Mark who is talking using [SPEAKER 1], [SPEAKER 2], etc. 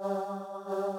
[SPEAKER 1] Oh.